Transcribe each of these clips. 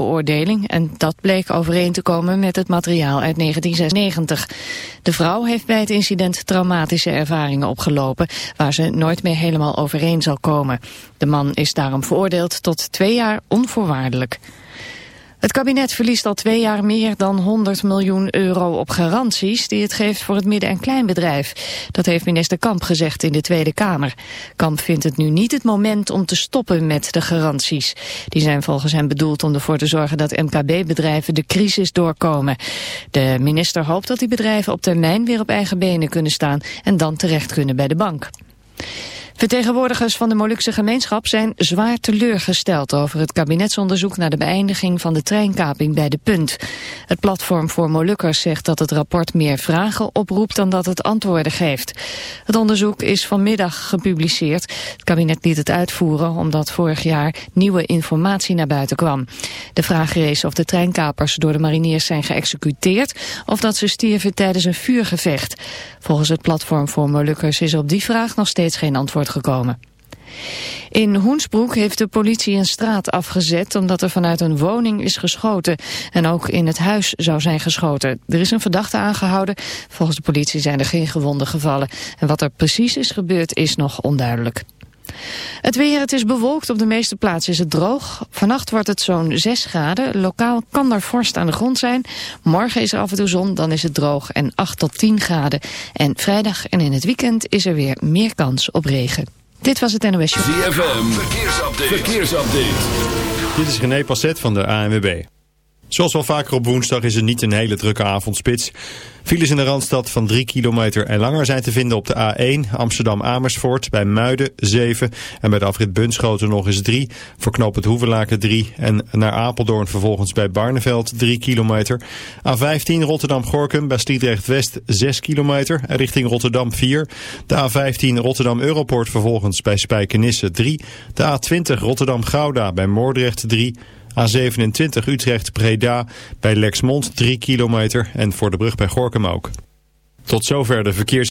veroordeling en dat bleek overeen te komen met het materiaal uit 1996. De vrouw heeft bij het incident traumatische ervaringen opgelopen waar ze nooit meer helemaal overeen zal komen. De man is daarom veroordeeld tot twee jaar onvoorwaardelijk. Het kabinet verliest al twee jaar meer dan 100 miljoen euro op garanties die het geeft voor het midden- en kleinbedrijf. Dat heeft minister Kamp gezegd in de Tweede Kamer. Kamp vindt het nu niet het moment om te stoppen met de garanties. Die zijn volgens hem bedoeld om ervoor te zorgen dat MKB-bedrijven de crisis doorkomen. De minister hoopt dat die bedrijven op termijn weer op eigen benen kunnen staan en dan terecht kunnen bij de bank. Vertegenwoordigers van de Molukse gemeenschap zijn zwaar teleurgesteld over het kabinetsonderzoek naar de beëindiging van de treinkaping bij de Punt. Het platform voor Molukkers zegt dat het rapport meer vragen oproept dan dat het antwoorden geeft. Het onderzoek is vanmiddag gepubliceerd. Het kabinet liet het uitvoeren omdat vorig jaar nieuwe informatie naar buiten kwam. De vraag rees of de treinkapers door de mariniers zijn geëxecuteerd of dat ze stierven tijdens een vuurgevecht. Volgens het platform voor Molukkers is op die vraag nog steeds geen antwoord gekomen. In Hoensbroek heeft de politie een straat afgezet omdat er vanuit een woning is geschoten. En ook in het huis zou zijn geschoten. Er is een verdachte aangehouden. Volgens de politie zijn er geen gewonden gevallen. En wat er precies is gebeurd is nog onduidelijk. Het weer, het is bewolkt. Op de meeste plaatsen is het droog. Vannacht wordt het zo'n 6 graden. Lokaal kan er vorst aan de grond zijn. Morgen is er af en toe zon, dan is het droog en 8 tot 10 graden. En vrijdag en in het weekend is er weer meer kans op regen. Dit was het NOS Show. ZFM, verkeersupdate. verkeersupdate. Dit is René Passet van de ANWB. Zoals wel vaker op woensdag is het niet een hele drukke avondspits. Files in de Randstad van 3 kilometer en langer zijn te vinden op de A1 Amsterdam-Amersfoort bij Muiden 7 en bij de afrit Bunschoten nog eens 3. Voor het Hoevelaken 3 en naar Apeldoorn vervolgens bij Barneveld 3 kilometer. A15 Rotterdam-Gorkum bij Sliedrecht-West 6 kilometer en richting Rotterdam 4. De A15 Rotterdam-Europoort vervolgens bij Spijkenisse 3. De A20 Rotterdam-Gouda bij Moordrecht 3. A27 Utrecht-Breda bij Lexmond 3 kilometer en voor de brug bij Gorkum ook. Tot zover de verkeers...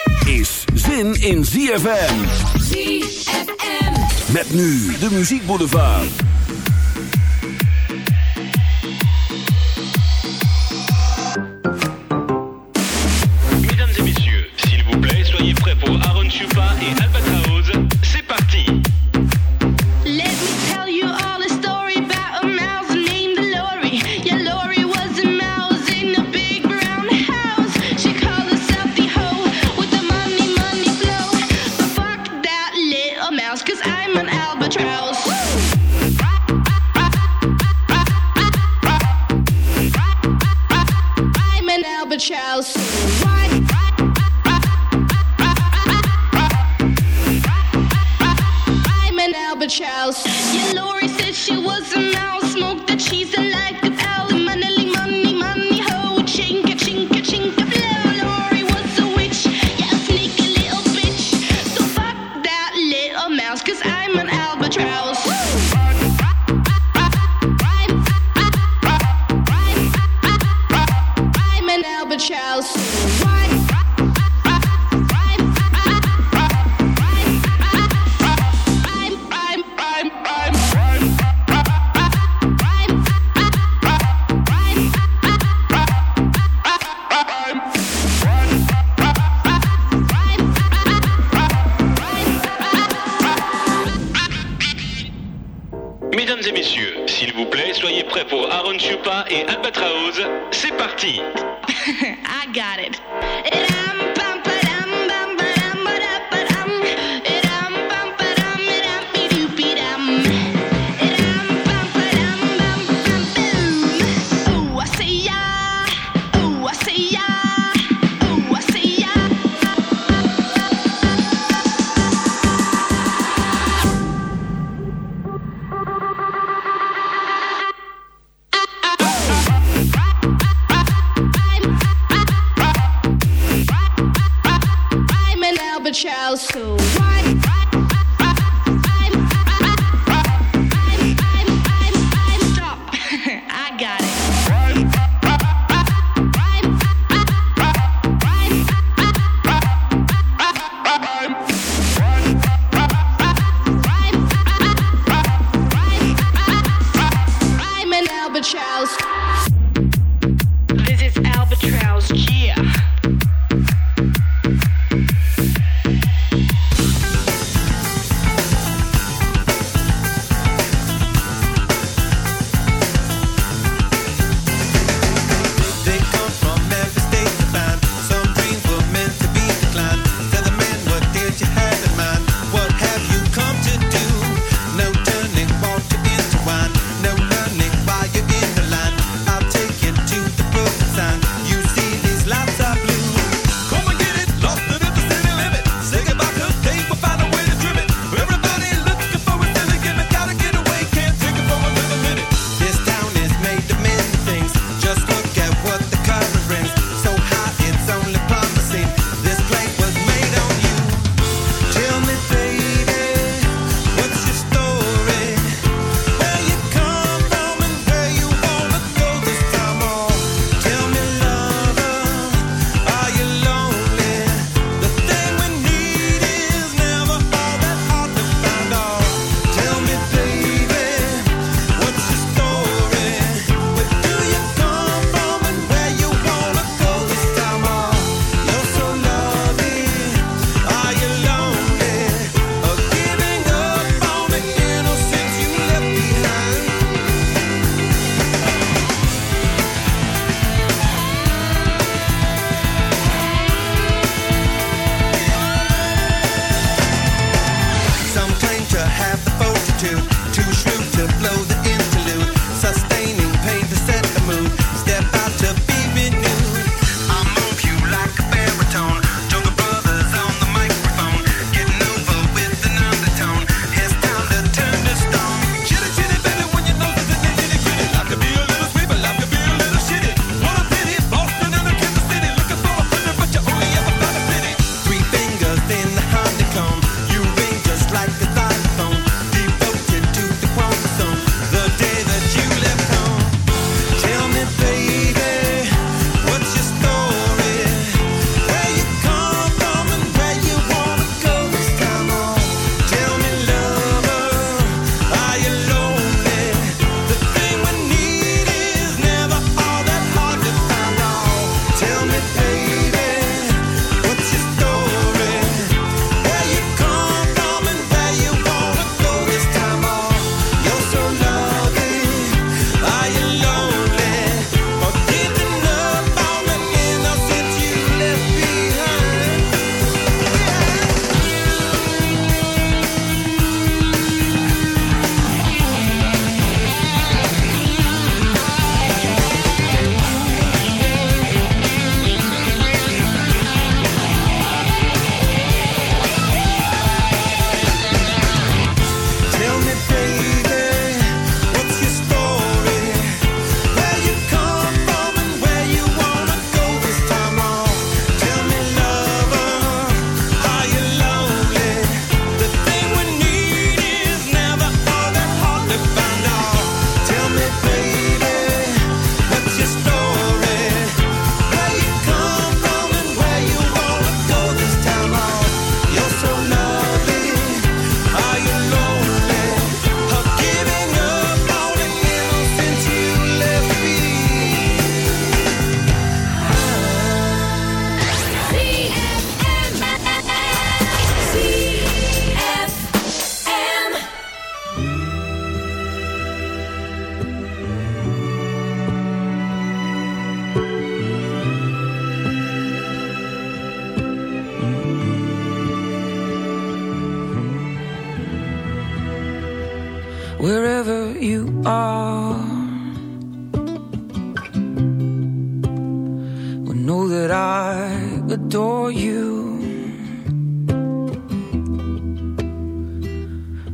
is zin in ZFM. ZFM. Met nu de muziekboulevard. Chupa et Albatraoz. C'est parti I got it.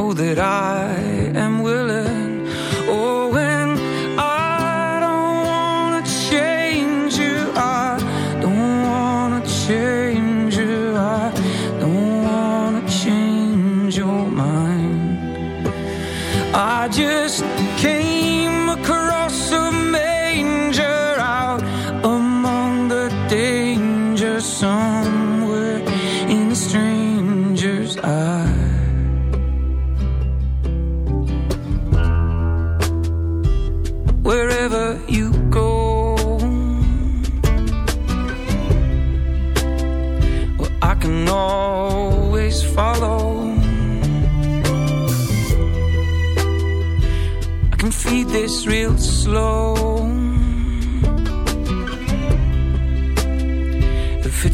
know that I am willing.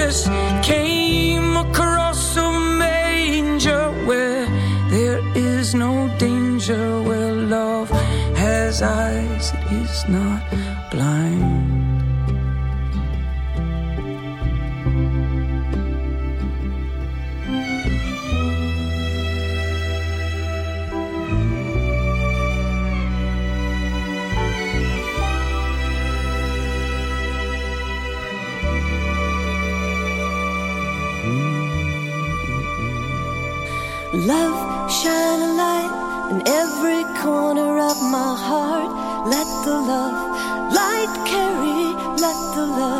Jesus came across a manger where there is no danger, where love has eyes, it is not blind. Let the love light carry, let the love.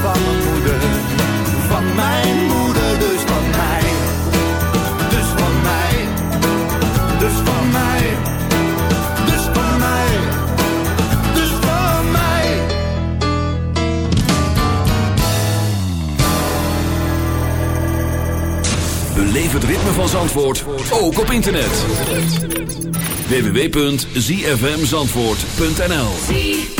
van mijn moeder. Van mijn moeder, dus van mij. Dus van mij. Dus van mij. Dus van mij. Dus van mij. Beleef het ritme van Zandvoort, ook op internet. www.zfmzandvoort.nl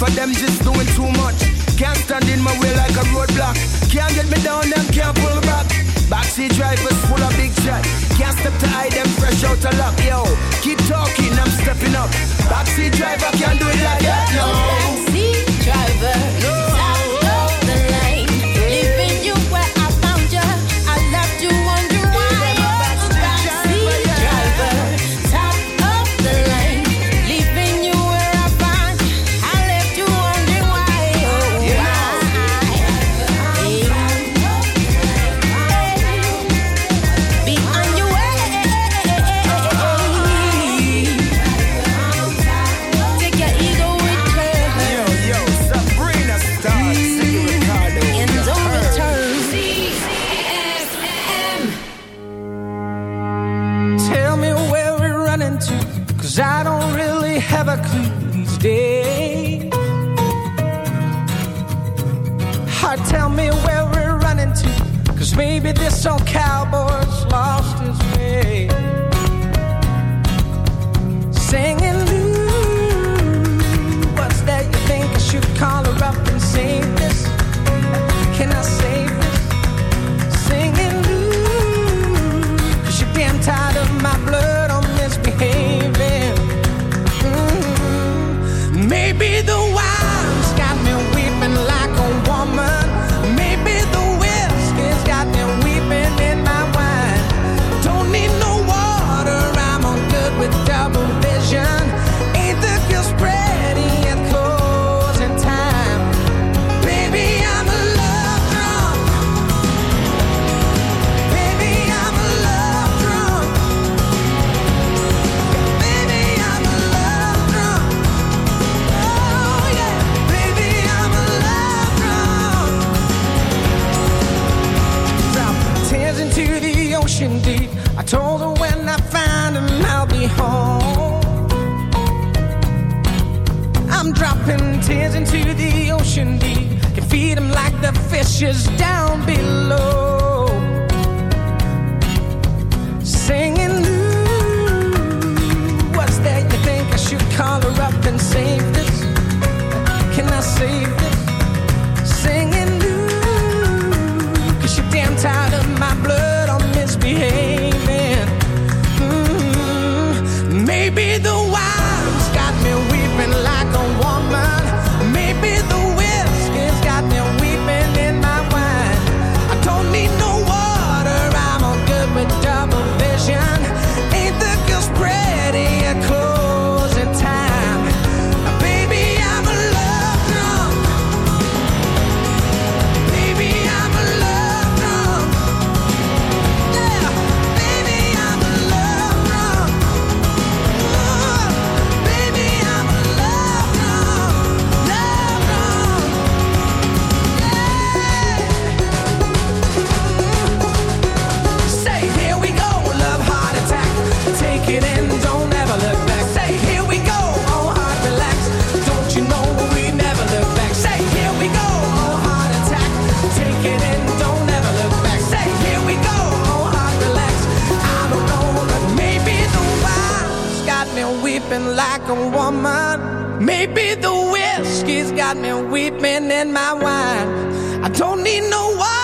For them just doing too much. Can't stand in my way like a roadblock. Can't get me down, them can't pull back. Backseat drivers full of big chat. Can't step to hide them fresh out of luck, yo. Keep talking. Just down below. and my wine. I don't need no wine.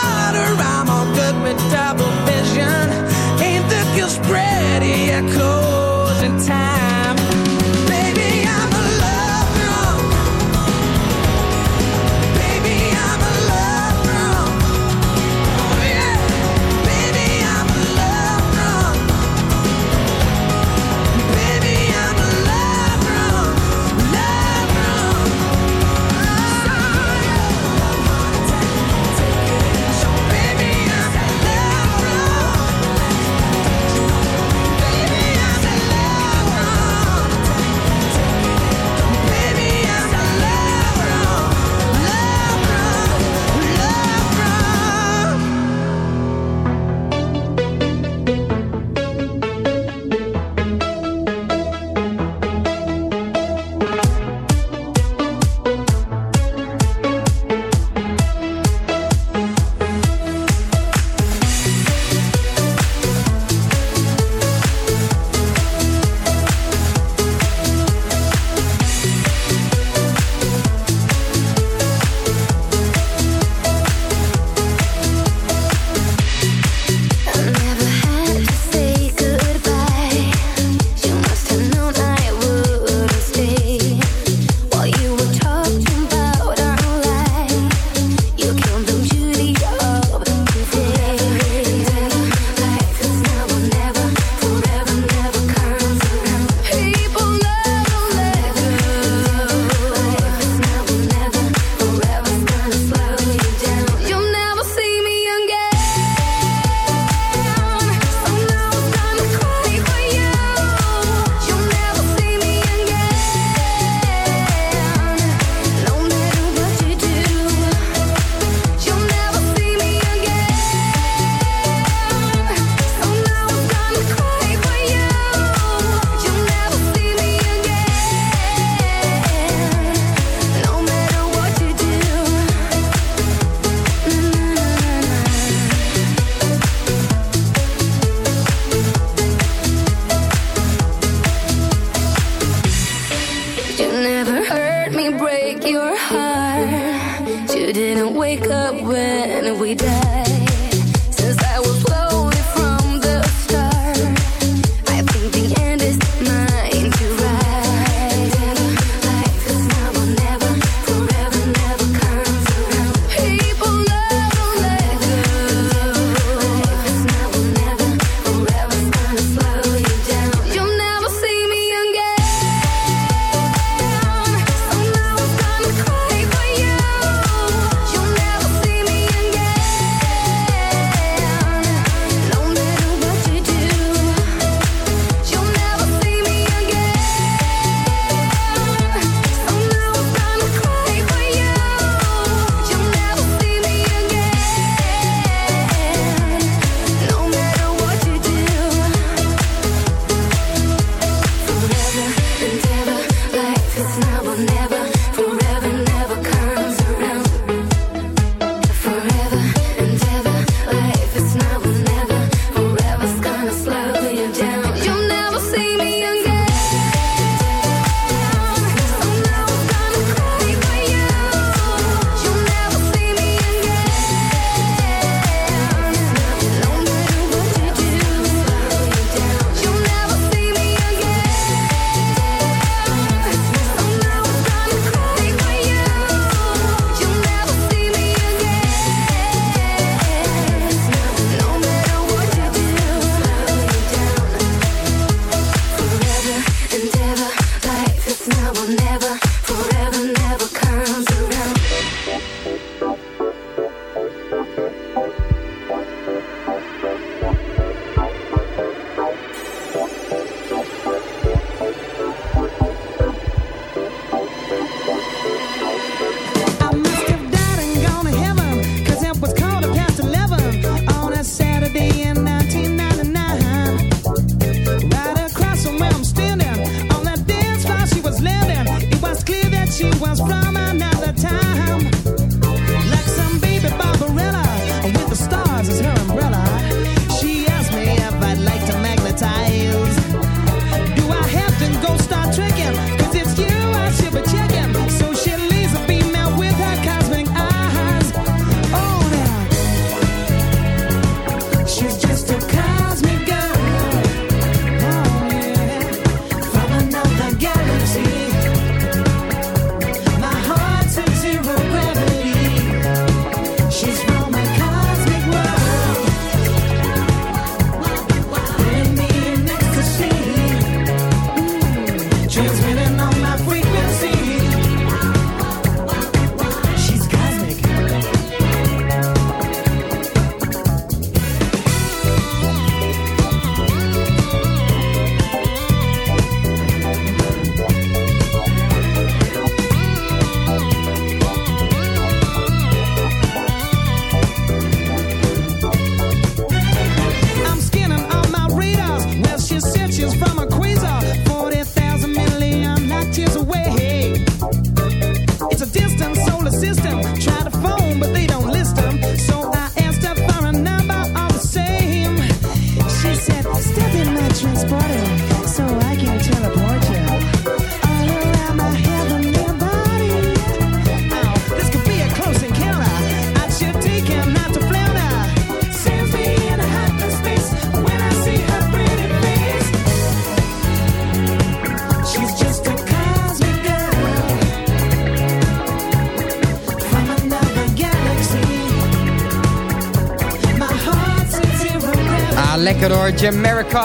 American,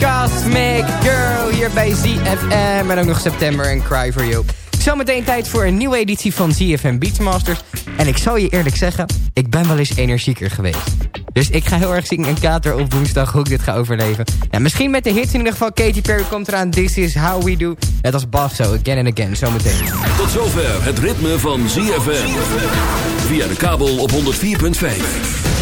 Cosmic Girl hier bij ZFM. En ook nog September en Cry For You. Zometeen tijd voor een nieuwe editie van ZFM Beatmasters En ik zal je eerlijk zeggen, ik ben wel eens energieker geweest. Dus ik ga heel erg zien een kater op woensdag hoe ik dit ga overleven. En misschien met de hits in ieder geval. Katy Perry komt eraan. This is how we do. Net als Basso, again and again, zometeen. Tot zover het ritme van ZFM. Via de kabel op 104.5.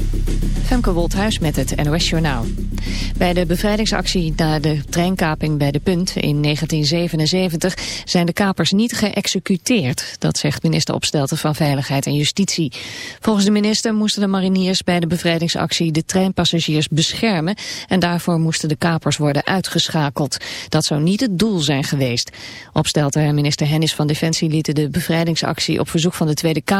Femke Wolthuis met het NOS Journaal. Bij de bevrijdingsactie na de treinkaping bij De Punt in 1977 zijn de kapers niet geëxecuteerd. Dat zegt minister Opstelten van Veiligheid en Justitie. Volgens de minister moesten de mariniers bij de bevrijdingsactie de treinpassagiers beschermen en daarvoor moesten de kapers worden uitgeschakeld. Dat zou niet het doel zijn geweest. Opstelten en minister Hennis van Defensie lieten de bevrijdingsactie op verzoek van de Tweede Kamer